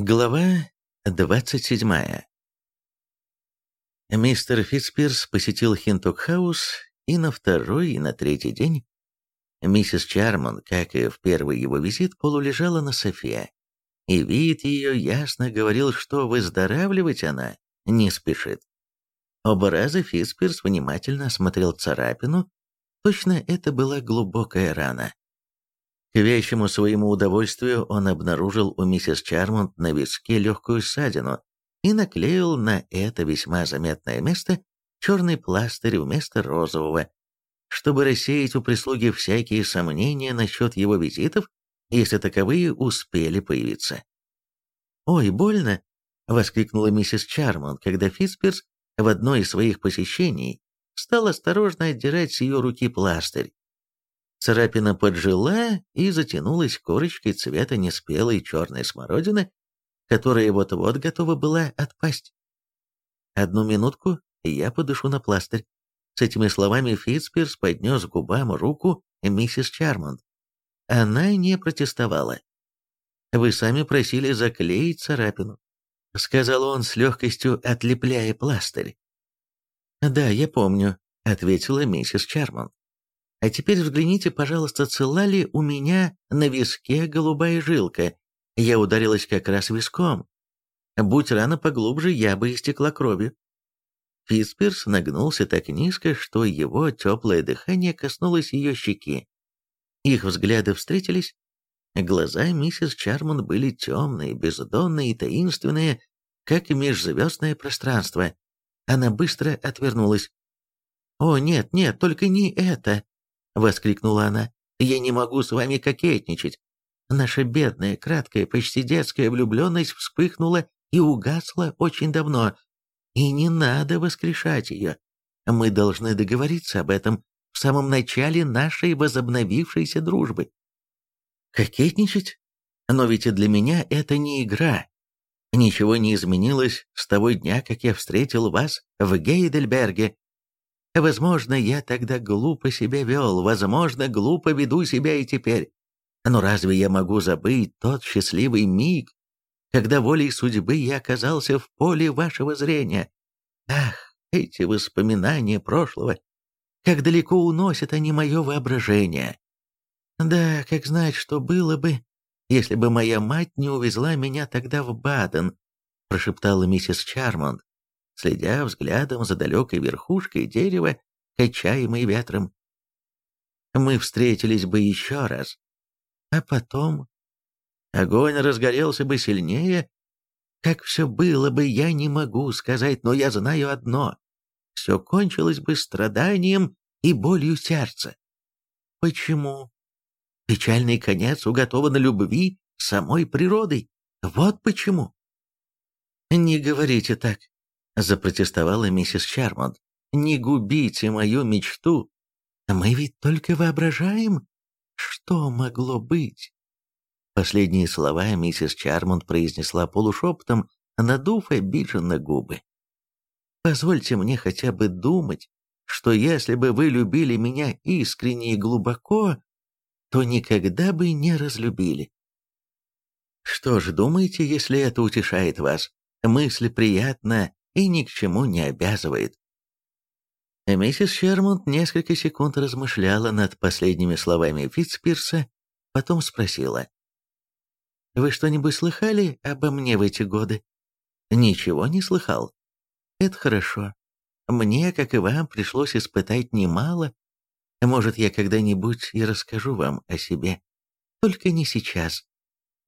Глава 27 Мистер Фитспирс посетил Хинтокхаус и на второй, и на третий день. Миссис Чармон, как и в первый его визит, полулежала на софе, и вид ее ясно говорил, что выздоравливать она не спешит. Оба раза Фитспирс внимательно осмотрел царапину, точно это была глубокая рана. К вещему своему удовольствию он обнаружил у миссис Чармонт на виске легкую ссадину и наклеил на это весьма заметное место черный пластырь вместо розового, чтобы рассеять у прислуги всякие сомнения насчет его визитов, если таковые успели появиться. «Ой, больно!» — воскликнула миссис Чармонт, когда Фитспирс в одно из своих посещений стал осторожно отдирать с ее руки пластырь. Царапина поджила и затянулась корочкой цвета неспелой черной смородины, которая вот-вот готова была отпасть. «Одну минутку, я подышу на пластырь». С этими словами Фитспирс поднес к губам руку миссис Чармонд. Она не протестовала. «Вы сами просили заклеить царапину», — сказал он с легкостью, отлепляя пластырь. «Да, я помню», — ответила миссис Чармонд. А теперь взгляните, пожалуйста, цела ли у меня на виске голубая жилка. Я ударилась как раз виском. Будь рана поглубже, я бы истекла кровью. Фитспирс нагнулся так низко, что его теплое дыхание коснулось ее щеки. Их взгляды встретились. Глаза миссис Чарман были темные, бездонные и таинственные, как межзвездное пространство. Она быстро отвернулась. «О, нет, нет, только не это!» Воскликнула она. «Я не могу с вами кокетничать. Наша бедная, краткая, почти детская влюбленность вспыхнула и угасла очень давно. И не надо воскрешать ее. Мы должны договориться об этом в самом начале нашей возобновившейся дружбы. Кокетничать? Но ведь и для меня это не игра. Ничего не изменилось с того дня, как я встретил вас в Гейдельберге Возможно, я тогда глупо себя вел, возможно, глупо веду себя и теперь. Но разве я могу забыть тот счастливый миг, когда волей судьбы я оказался в поле вашего зрения? Ах, эти воспоминания прошлого, как далеко уносят они мое воображение. Да, как знать, что было бы, если бы моя мать не увезла меня тогда в Баден, прошептала миссис Чармонд следя взглядом за далекой верхушкой дерева, качаемой ветром. Мы встретились бы еще раз. А потом... Огонь разгорелся бы сильнее. Как все было бы, я не могу сказать, но я знаю одно. Все кончилось бы страданием и болью сердца. Почему? Печальный конец уготован любви самой природой. Вот почему. Не говорите так запротестовала миссис Чармонт. «Не губите мою мечту. Мы ведь только воображаем, что могло быть». Последние слова миссис Чармонт произнесла полушепотом, надув обиженно губы. «Позвольте мне хотя бы думать, что если бы вы любили меня искренне и глубоко, то никогда бы не разлюбили. Что ж, думаете, если это утешает вас? Мысль приятна и ни к чему не обязывает. Миссис Шермонт несколько секунд размышляла над последними словами Фитцпирса, потом спросила. «Вы что-нибудь слыхали обо мне в эти годы?» «Ничего не слыхал». «Это хорошо. Мне, как и вам, пришлось испытать немало. Может, я когда-нибудь и расскажу вам о себе. Только не сейчас.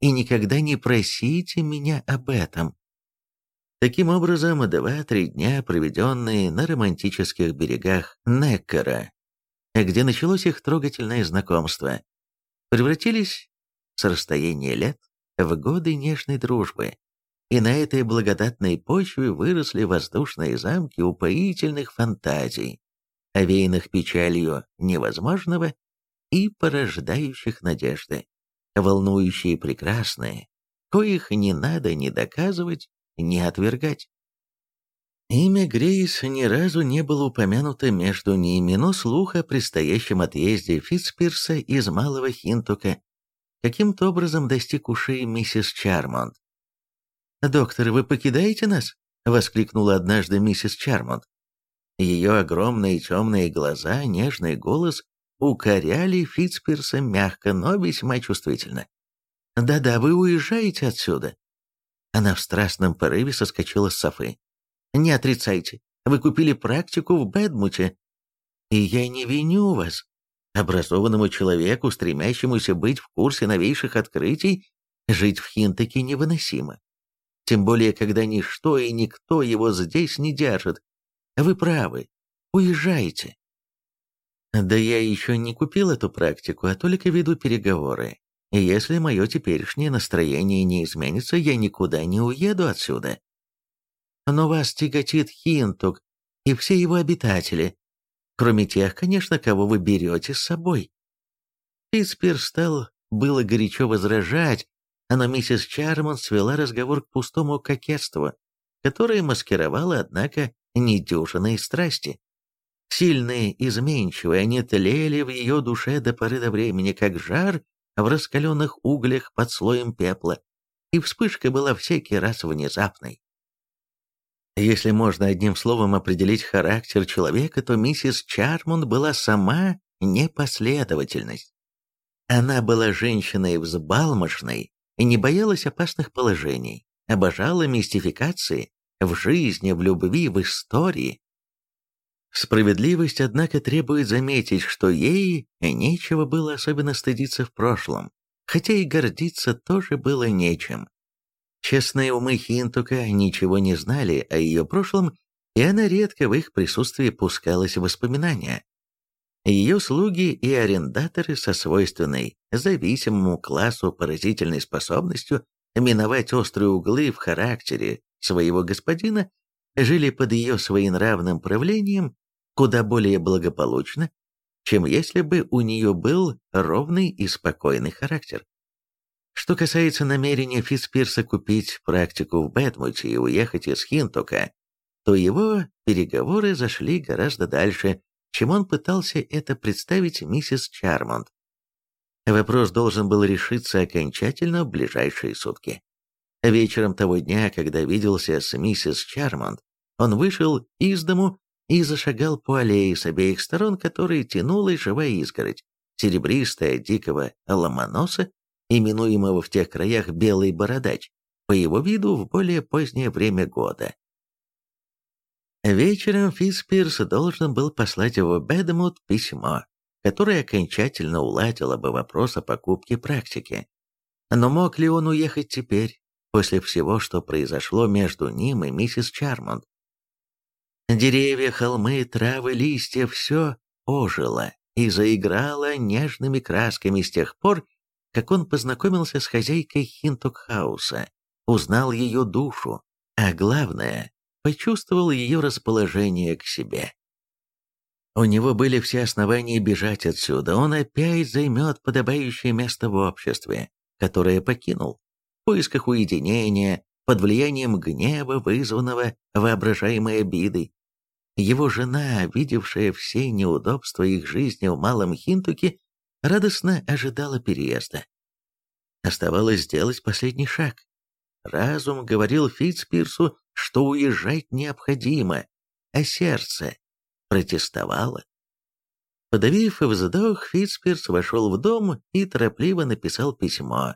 И никогда не просите меня об этом. Таким образом, два-три дня, проведенные на романтических берегах Неккара, где началось их трогательное знакомство, превратились с расстояния лет в годы нежной дружбы, и на этой благодатной почве выросли воздушные замки упоительных фантазий, овеянных печалью невозможного и порождающих надежды, волнующие прекрасные, коих не надо ни доказывать, не отвергать. Имя Грейс ни разу не было упомянуто между ними, но слух о предстоящем отъезде Фитцпирса из Малого Хинтука каким-то образом достиг ушей миссис Чармонт. «Доктор, вы покидаете нас?» — воскликнула однажды миссис Чармонт. Ее огромные темные глаза, нежный голос укоряли Фитцпирса мягко, но весьма чувствительно. «Да-да, вы уезжаете отсюда». Она в страстном порыве соскочила с софы. «Не отрицайте, вы купили практику в Бэдмуте. И я не виню вас. Образованному человеку, стремящемуся быть в курсе новейших открытий, жить в Хинтаке невыносимо. Тем более, когда ничто и никто его здесь не держит. Вы правы. Уезжайте. Да я еще не купил эту практику, а только веду переговоры. И если мое теперешнее настроение не изменится, я никуда не уеду отсюда. Но вас тяготит Хинтук и все его обитатели, кроме тех, конечно, кого вы берете с собой. Питспир стал было горячо возражать, но миссис Чармон свела разговор к пустому кокетству, которое маскировало, однако, недюжинные страсти. Сильные, изменчивые, они тлели в ее душе до поры до времени, как жар в раскаленных углях под слоем пепла, и вспышка была всякий раз внезапной. Если можно одним словом определить характер человека, то миссис Чармунд была сама непоследовательность. Она была женщиной взбалмошной и не боялась опасных положений, обожала мистификации в жизни, в любви, в истории, Справедливость, однако, требует заметить, что ей нечего было особенно стыдиться в прошлом, хотя и гордиться тоже было нечем. Честные умы Хинтука ничего не знали о ее прошлом, и она редко в их присутствии пускалась в воспоминания. Ее слуги и арендаторы со свойственной зависимому классу поразительной способностью миновать острые углы в характере своего господина жили под ее своенравным правлением куда более благополучно, чем если бы у нее был ровный и спокойный характер. Что касается намерения Фитспирса купить практику в Бэтмуте и уехать из Хинтока, то его переговоры зашли гораздо дальше, чем он пытался это представить миссис Чармонт. Вопрос должен был решиться окончательно в ближайшие сутки. Вечером того дня, когда виделся с миссис Чармонт, он вышел из дому и зашагал по аллее с обеих сторон, которой тянулась живая изгородь, серебристая дикого ломоноса, именуемого в тех краях белый бородач, по его виду в более позднее время года. Вечером Фитспирс должен был послать в Бэдмут письмо, которое окончательно уладило бы вопрос о покупке практики. Но мог ли он уехать теперь, после всего, что произошло между ним и миссис Чармонд? Деревья, холмы, травы, листья — все ожило и заиграло нежными красками с тех пор, как он познакомился с хозяйкой Хинтокхауса, узнал ее душу, а главное, почувствовал ее расположение к себе. У него были все основания бежать отсюда, он опять займет подобающее место в обществе, которое покинул, в поисках уединения, под влиянием гнева, вызванного воображаемой обидой, его жена, видевшая все неудобства их жизни в Малом Хинтуке, радостно ожидала переезда. Оставалось сделать последний шаг. Разум говорил Фитцпирсу, что уезжать необходимо, а сердце протестовало. Подавив вздох, Фитцпирс вошел в дом и торопливо написал письмо,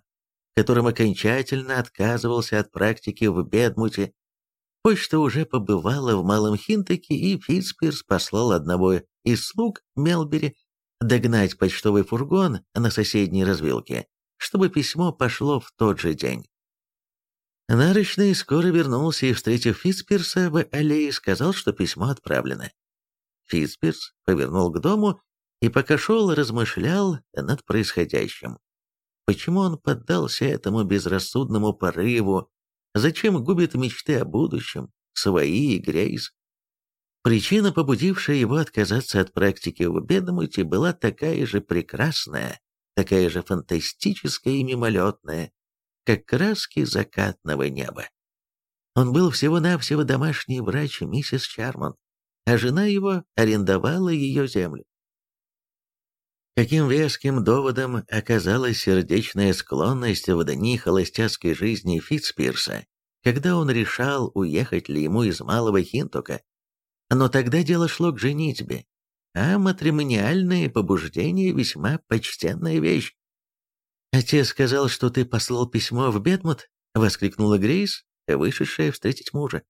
которым окончательно отказывался от практики в Бедмуте Почта уже побывала в Малом Хинтаке, и Фитспирс послал одного из слуг Мелбери догнать почтовый фургон на соседней развилке, чтобы письмо пошло в тот же день. Нарочный скоро вернулся и, встретив Фитспирса в аллее, сказал, что письмо отправлено. Фитспирс повернул к дому и пока шел, размышлял над происходящим. Почему он поддался этому безрассудному порыву, Зачем губит мечты о будущем, свои и Грейс? Причина, побудившая его отказаться от практики в Бедмуте, была такая же прекрасная, такая же фантастическая и мимолетная, как краски закатного неба. Он был всего-навсего домашний врач миссис Чармонт, а жена его арендовала ее землю. Каким веским доводом оказалась сердечная склонность в дни холостяцкой жизни Фитспирса когда он решал, уехать ли ему из Малого Хинтока. Но тогда дело шло к женитьбе, а матримониальные побуждения весьма почтенная вещь. «Отец сказал, что ты послал письмо в Бетмут?» — воскликнула Грейс, вышедшая встретить мужа.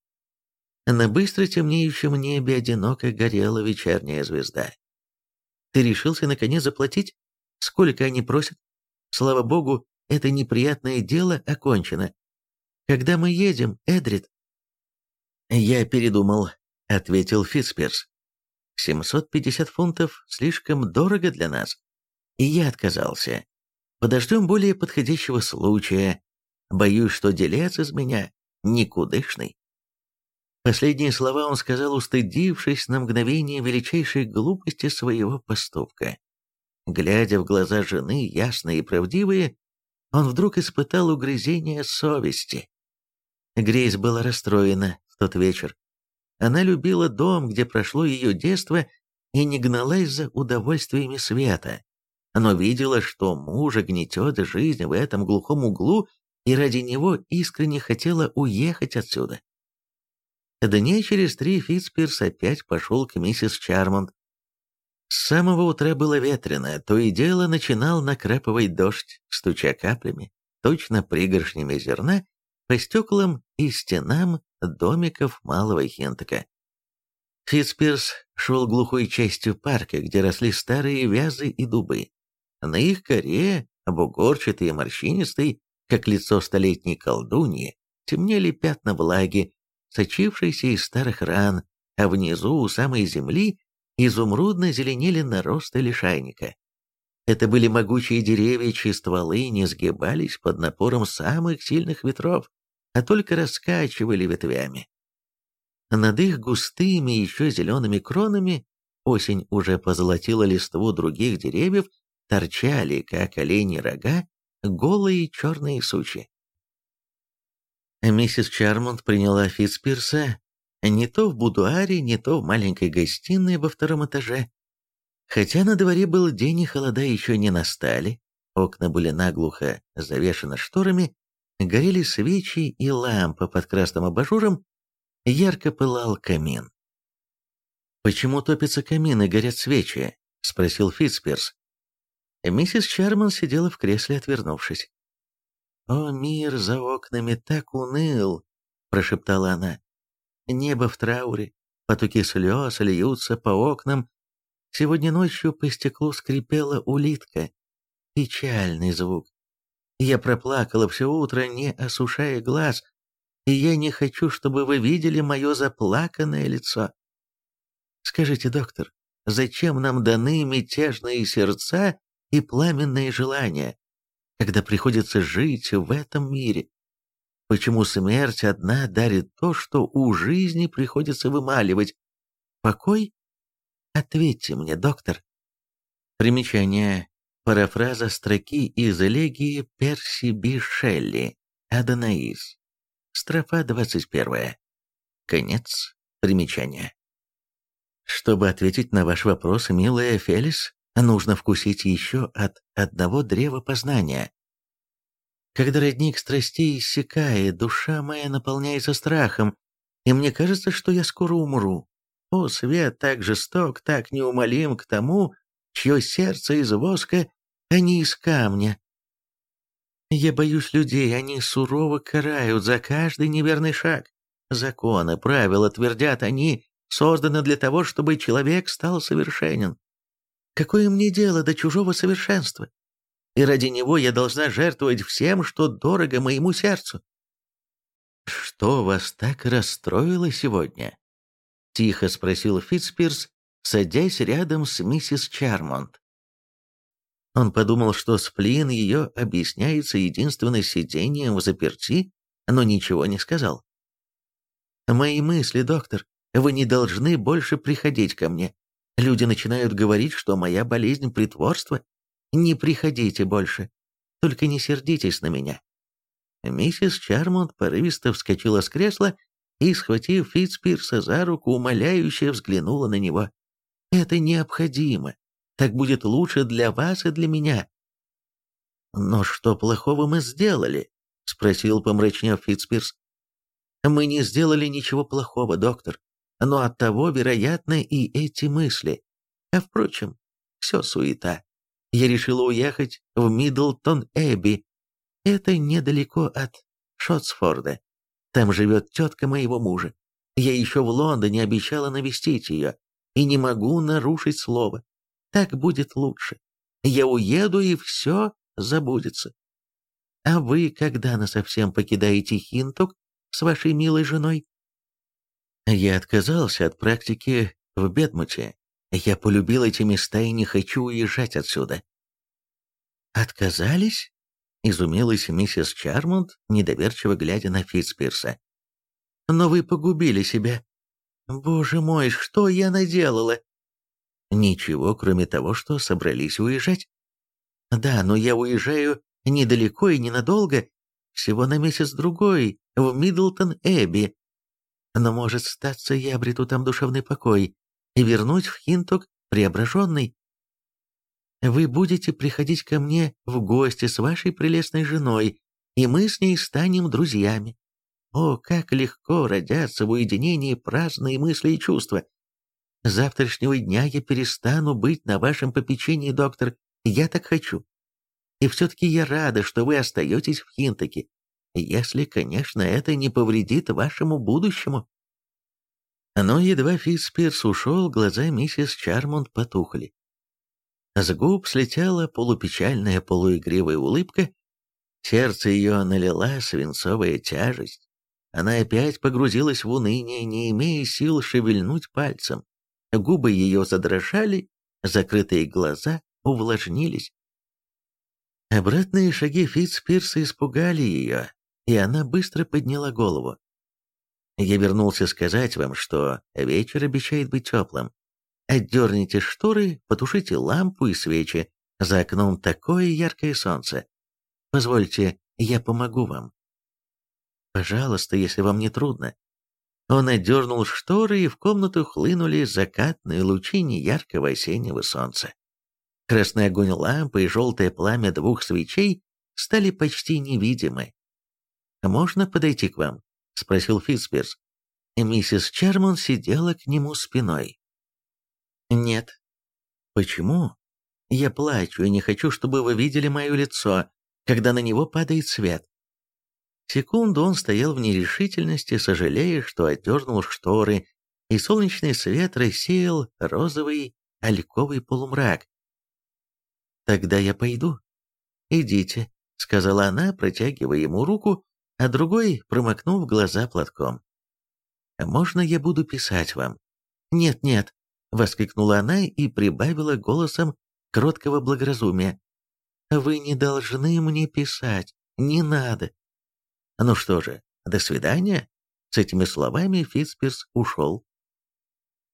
На быстро темнеющем небе одиноко горела вечерняя звезда. «Ты решился, наконец, заплатить? Сколько они просят? Слава богу, это неприятное дело окончено. Когда мы едем, Эдрид?» «Я передумал», — ответил Фитспирс. «750 фунтов слишком дорого для нас, и я отказался. Подождем более подходящего случая. Боюсь, что делец из меня никудышный». Последние слова он сказал, устыдившись на мгновение величайшей глупости своего поступка. Глядя в глаза жены, ясные и правдивые, он вдруг испытал угрызение совести. Грейс была расстроена в тот вечер. Она любила дом, где прошло ее детство, и не гналась за удовольствиями света, но видела, что мужа гнетет жизнь в этом глухом углу, и ради него искренне хотела уехать отсюда. Дней через три Фитспирс опять пошел к миссис Чармонт. С самого утра было ветрено, то и дело начинал накрапывать дождь, стуча каплями, точно пригоршнями зерна, по стеклам и стенам домиков Малого Хентака. Фитспирс шел глухой частью парка, где росли старые вязы и дубы. На их коре, бугорчатый и морщинистый, как лицо столетней колдуньи, темнели пятна влаги, сочившейся из старых ран, а внизу, у самой земли, изумрудно зеленели наросты лишайника. Это были могучие деревья, чьи стволы не сгибались под напором самых сильных ветров, а только раскачивали ветвями. Над их густыми еще зелеными кронами осень уже позолотила листву других деревьев, торчали, как олени рога, голые черные сучи. Миссис Чармонт приняла Фитспирса не то в будуаре, не то в маленькой гостиной во втором этаже. Хотя на дворе был день и холода еще не настали, окна были наглухо завешены шторами, горели свечи и лампа под красным абажуром, ярко пылал камин. «Почему топится камин и горят свечи?» — спросил Фитспирс. Миссис Чарман сидела в кресле, отвернувшись. «О, мир за окнами так уныл!» — прошептала она. «Небо в трауре, потоки слез льются по окнам. Сегодня ночью по стеклу скрипела улитка. Печальный звук. Я проплакала все утро, не осушая глаз, и я не хочу, чтобы вы видели мое заплаканное лицо. Скажите, доктор, зачем нам даны мятежные сердца и пламенные желания, когда приходится жить в этом мире? Почему смерть одна дарит то, что у жизни приходится вымаливать? Покой? Ответьте мне, доктор. Примечание. Парафраза строки из элегии Перси Би Шелли «Аданаис». Строфа 21. Конец примечания. Чтобы ответить на ваш вопрос, милая Фелис, нужно вкусить еще от одного древа познания. Когда родник страстей иссякает, душа моя наполняется страхом, и мне кажется, что я скоро умру. О, свет так жесток, так неумолим к тому, чье сердце из воска, а не из камня. Я боюсь людей, они сурово карают за каждый неверный шаг. Законы, правила, твердят они, созданы для того, чтобы человек стал совершенен. Какое мне дело до чужого совершенства? И ради него я должна жертвовать всем, что дорого моему сердцу. «Что вас так расстроило сегодня?» — тихо спросил Фитспирс, садясь рядом с миссис Чармонт. Он подумал, что сплин ее объясняется единственным сидением в заперти, но ничего не сказал. «Мои мысли, доктор, вы не должны больше приходить ко мне. Люди начинают говорить, что моя болезнь – притворство. Не приходите больше. Только не сердитесь на меня». Миссис Чармонт порывисто вскочила с кресла и, схватив Фитцпирса за руку, умоляюще взглянула на него. Это необходимо. Так будет лучше для вас и для меня. Но что плохого мы сделали? Спросил помрачнев Фитспирс. Мы не сделали ничего плохого, доктор, но от того, вероятно, и эти мысли. А впрочем, все суета. Я решила уехать в Миддлтон-Эбби. Это недалеко от Шотсфорда. Там живет тетка моего мужа. Я еще в Лондоне обещала навестить ее, и не могу нарушить слово. Так будет лучше. Я уеду, и все забудется. А вы когда насовсем покидаете Хинтук с вашей милой женой? Я отказался от практики в Бедмуте. Я полюбил эти места и не хочу уезжать отсюда. Отказались? Изумилась миссис Чармонт, недоверчиво глядя на Фитцпирса. «Но вы погубили себя. Боже мой, что я наделала?» «Ничего, кроме того, что собрались уезжать». «Да, но я уезжаю недалеко и ненадолго, всего на месяц-другой, в Миддлтон-Эбби. Но, может, статься, я обрету там душевный покой и вернуть в Хинток преображенный. Вы будете приходить ко мне в гости с вашей прелестной женой, и мы с ней станем друзьями. О, как легко родятся в уединении праздные мысли и чувства. С завтрашнего дня я перестану быть на вашем попечении, доктор, я так хочу. И все-таки я рада, что вы остаетесь в Хинтаке, если, конечно, это не повредит вашему будущему. Но едва Фитспирс ушел, глаза миссис Чармонд потухли. С губ слетела полупечальная полуигривая улыбка, сердце ее налила свинцовая тяжесть. Она опять погрузилась в уныние, не имея сил шевельнуть пальцем. Губы ее задрожали, закрытые глаза увлажнились. Обратные шаги Фитцпирса испугали ее, и она быстро подняла голову. «Я вернулся сказать вам, что вечер обещает быть теплым. Отдерните шторы, потушите лампу и свечи. За окном такое яркое солнце. Позвольте, я помогу вам». «Пожалуйста, если вам не трудно». Он отдернул шторы, и в комнату хлынули закатные лучи неяркого осеннего солнца. Красный огонь лампы и желтое пламя двух свечей стали почти невидимы. «Можно подойти к вам?» — спросил Фитспирс. Миссис Чармон сидела к нему спиной. «Нет». «Почему?» «Я плачу и не хочу, чтобы вы видели мое лицо, когда на него падает свет». Секунду он стоял в нерешительности, сожалея, что отдернул шторы, и солнечный свет рассеял розовый альковый полумрак, «Тогда я пойду». «Идите», — сказала она, протягивая ему руку, а другой промокнув глаза платком. «Можно я буду писать вам?» «Нет-нет», — воскликнула она и прибавила голосом кроткого благоразумия. «Вы не должны мне писать, не надо». «Ну что же, до свидания?» С этими словами Фитспирс ушел.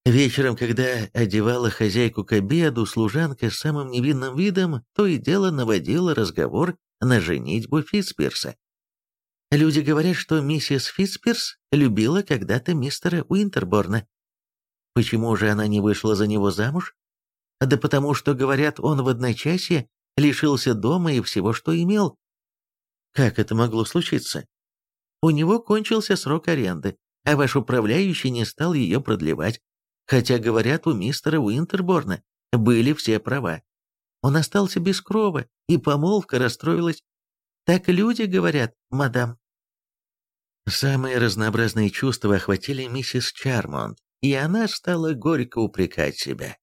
Вечером, когда одевала хозяйку к обеду, служанка с самым невинным видом то и дело наводила разговор на женитьбу Фитспирса. Люди говорят, что миссис Фитспирс любила когда-то мистера Уинтерборна. Почему же она не вышла за него замуж? Да потому что, говорят, он в одночасье лишился дома и всего, что имел. Как это могло случиться? У него кончился срок аренды, а ваш управляющий не стал ее продлевать. Хотя, говорят, у мистера Уинтерборна были все права. Он остался без крова, и помолвка расстроилась. Так люди говорят, мадам. Самые разнообразные чувства охватили миссис Чармонт, и она стала горько упрекать себя.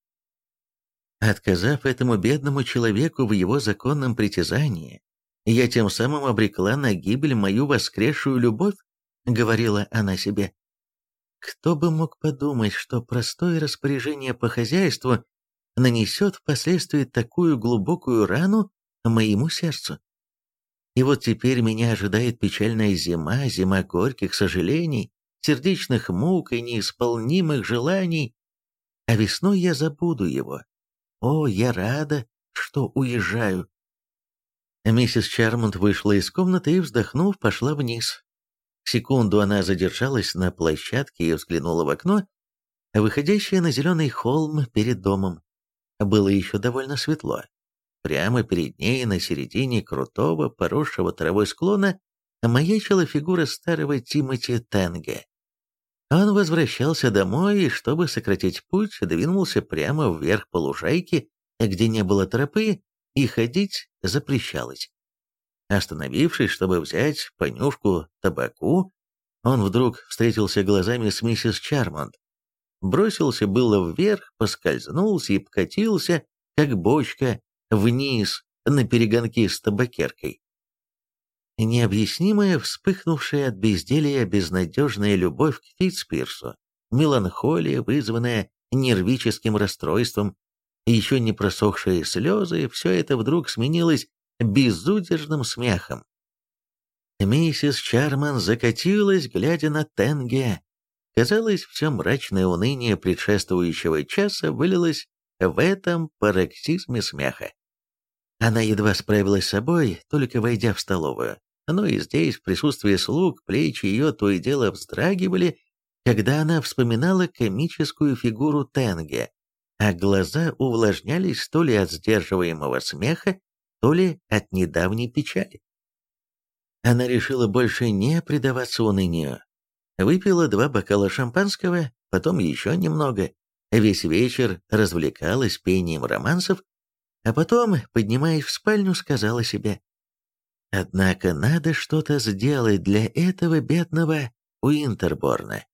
Отказав этому бедному человеку в его законном притязании, я тем самым обрекла на гибель мою воскресшую любовь, говорила она себе. Кто бы мог подумать, что простое распоряжение по хозяйству нанесет впоследствии такую глубокую рану моему сердцу? И вот теперь меня ожидает печальная зима, зима горьких сожалений, сердечных мук и неисполнимых желаний, а весной я забуду его. О, я рада, что уезжаю. Миссис Чармонт вышла из комнаты и, вздохнув, пошла вниз. Секунду она задержалась на площадке и взглянула в окно, выходящее на зеленый холм перед домом. Было еще довольно светло. Прямо перед ней, на середине крутого, поросшего травой склона, маячила фигура старого Тимоти Тенге. Он возвращался домой и, чтобы сократить путь, двинулся прямо вверх по лужайке, где не было тропы, и ходить запрещалось. Остановившись, чтобы взять понюшку табаку, он вдруг встретился глазами с миссис Чармонт. Бросился было вверх, поскользнулся и покатился, как бочка, вниз на перегонки с табакеркой. Необъяснимая, вспыхнувшая от безделия безнадежная любовь к Фитцпирсу, меланхолия, вызванная нервическим расстройством, еще не просохшие слезы, все это вдруг сменилось безудержным смехом. Миссис Чарман закатилась, глядя на Тенге. Казалось, все мрачное уныние предшествующего часа вылилось в этом пароксизме смеха. Она едва справилась с собой, только войдя в столовую. Но и здесь, в присутствии слуг, плечи ее то и дело вздрагивали, когда она вспоминала комическую фигуру Тенге, а глаза увлажнялись то ли от сдерживаемого смеха, то ли от недавней печали. Она решила больше не предаваться унынию. Выпила два бокала шампанского, потом еще немного. Весь вечер развлекалась пением романсов, а потом, поднимаясь в спальню, сказала себе, Однако надо что-то сделать для этого бедного Уинтерборна.